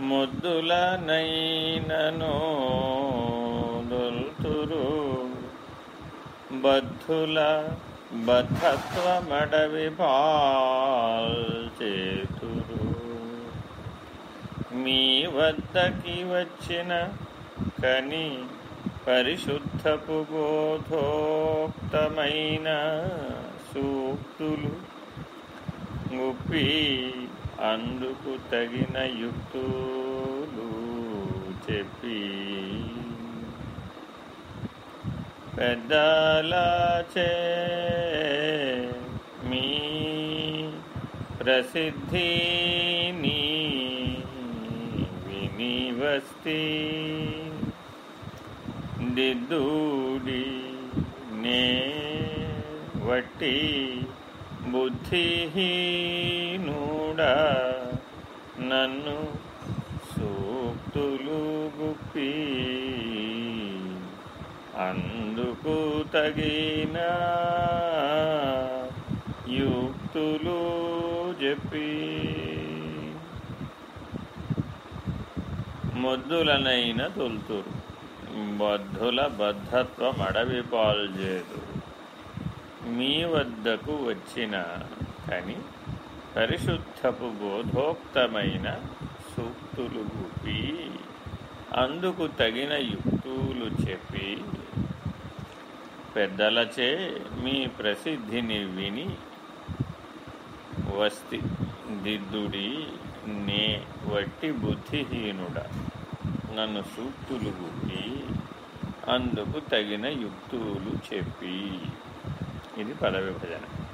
ముద్దులనైనను దొల్తురు. బద్ధుల బద్ధత్వమడవి పాల్చేతురు. మీ వద్దకి వచ్చిన కని పరిశుద్ధపు బోధోక్తమైన సూక్తులు గుప్పి అందుకు తగిన యుక్తులు చెప్పి పెద్దలాచే మీ ప్రసిద్ధిని వినివస్తి. దిద్దుడి నే వట్టి కూడా నన్ను సూక్తులు గుప్పి అందుకు తగిన యుక్తులు చెప్పి. ముద్దులనైన తొలుతురు బద్ధుల బద్ధత్వం అడవి పాల్చేదు. మీ వద్దకు వచ్చిన కానీ పరిశుద్ధపు బోధోక్తమైన సూక్తులు గుపి అందుకు తగిన యుక్తులు చెప్పి పెద్దలచే మీ ప్రసిద్ధిని విని వస్తి దిద్దుడి నే వట్టి బుద్ధిహీనుడ. నన్ను సూక్తులు గుప్పి అందుకు తగిన యుక్తులు చెప్పి. ఇది పదవిభజన